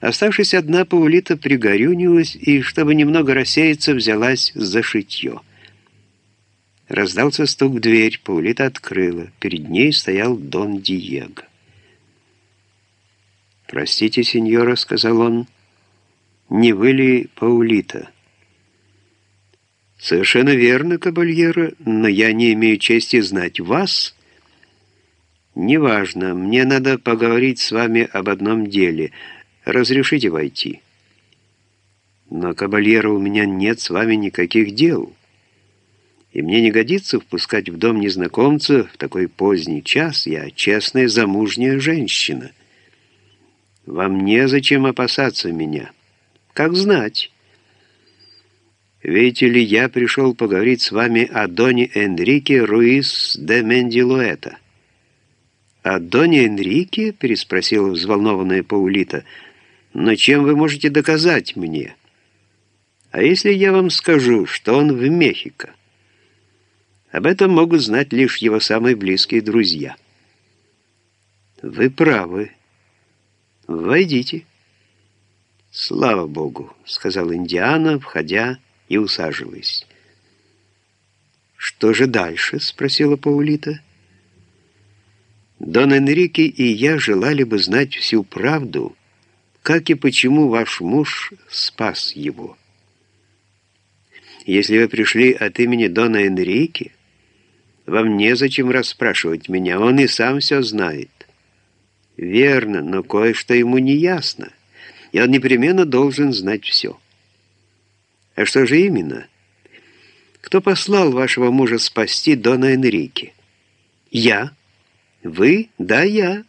Оставшись одна, Паулита пригорюнилась и, чтобы немного рассеяться, взялась за шитье. Раздался стук в дверь, Паулита открыла. Перед ней стоял Дон Диего. «Простите, сеньора», — сказал он, — «не вы ли Паулита?» «Совершенно верно, кабальера, но я не имею чести знать вас». «Неважно, мне надо поговорить с вами об одном деле. Разрешите войти?» «Но, кабальера, у меня нет с вами никаких дел, и мне не годится впускать в дом незнакомца в такой поздний час. Я честная замужняя женщина. Вам незачем опасаться меня. Как знать». Видите ли, я пришел поговорить с вами о Доне Энрике Руис де Мендилуэта. «О Доне Энрике?» — переспросила взволнованная Паулита. «Но чем вы можете доказать мне? А если я вам скажу, что он в Мехико?» Об этом могут знать лишь его самые близкие друзья. «Вы правы. Войдите». «Слава Богу», — сказал Индиана, входя и усаживаясь. «Что же дальше?» — спросила Паулита. «Дон Энрике и я желали бы знать всю правду, как и почему ваш муж спас его. Если вы пришли от имени Дона Энрике, вам незачем расспрашивать меня, он и сам все знает». «Верно, но кое-что ему не ясно, и он непременно должен знать все». А что же именно? Кто послал вашего мужа спасти Дона Энрике? Я. Вы? Да, я.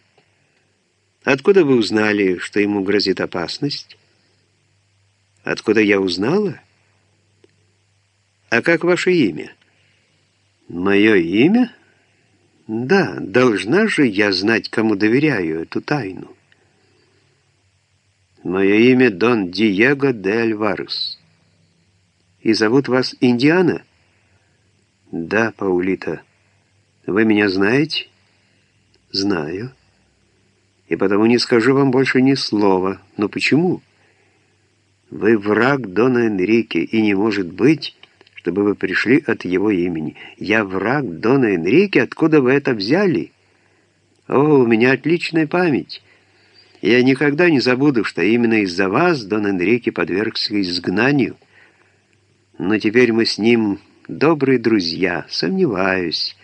Откуда вы узнали, что ему грозит опасность? Откуда я узнала? А как ваше имя? Мое имя? Да, должна же я знать, кому доверяю эту тайну. Мое имя Дон Диего де Альварес и зовут вас Индиана?» «Да, Паулита. Вы меня знаете?» «Знаю. И потому не скажу вам больше ни слова. Но почему?» «Вы враг Дона Энрике, и не может быть, чтобы вы пришли от его имени. Я враг Дона Энрике? Откуда вы это взяли?» «О, у меня отличная память». Я никогда не забуду, что именно из-за вас Дон Энрике подвергся изгнанию но теперь мы с ним добрые друзья, сомневаюсь.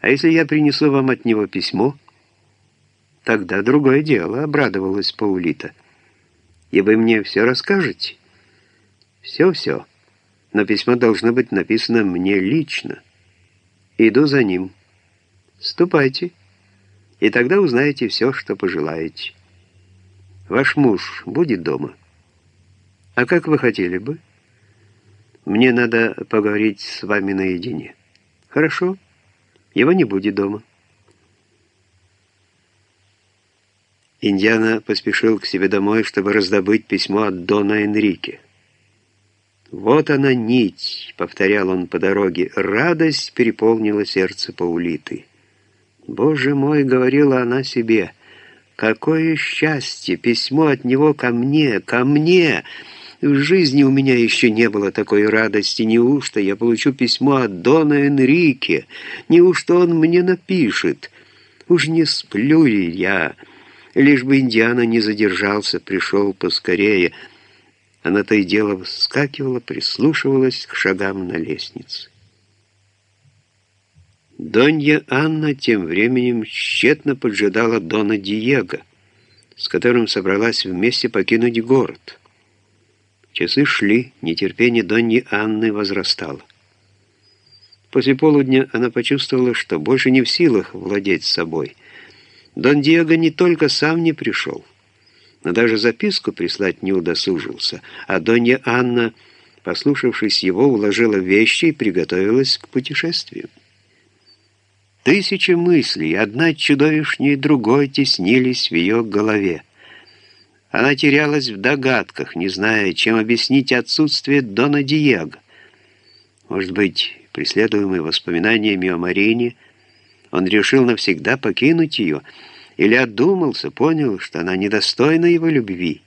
А если я принесу вам от него письмо? Тогда другое дело, обрадовалась Паулита. И вы мне все расскажете? Все-все. Но письмо должно быть написано мне лично. Иду за ним. Ступайте, и тогда узнаете все, что пожелаете. Ваш муж будет дома. А как вы хотели бы? Мне надо поговорить с вами наедине. Хорошо? Его не будет дома. Индиана поспешил к себе домой, чтобы раздобыть письмо от Дона Энрике. «Вот она нить», — повторял он по дороге. Радость переполнила сердце Паулиты. «Боже мой», — говорила она себе, — «какое счастье! Письмо от него ко мне, ко мне!» В жизни у меня еще не было такой радости. Неужто я получу письмо от Дона Энрике? Неужто он мне напишет? Уж не сплю ли я? Лишь бы Индиана не задержался, пришел поскорее. Она то и дело вскакивала, прислушивалась к шагам на лестнице. Донья Анна тем временем тщетно поджидала Дона Диего, с которым собралась вместе покинуть город. Часы шли, нетерпение Донни Анны возрастало. После полудня она почувствовала, что больше не в силах владеть собой. Дон Диего не только сам не пришел, но даже записку прислать не удосужился, а Донья Анна, послушавшись его, уложила вещи и приготовилась к путешествию. Тысячи мыслей, одна чудовищнее другой, теснились в ее голове. Она терялась в догадках, не зная, чем объяснить отсутствие Дона Диего. Может быть, преследуемый воспоминаниями о Марине, он решил навсегда покинуть ее, Или отдумался, понял, что она недостойна его любви.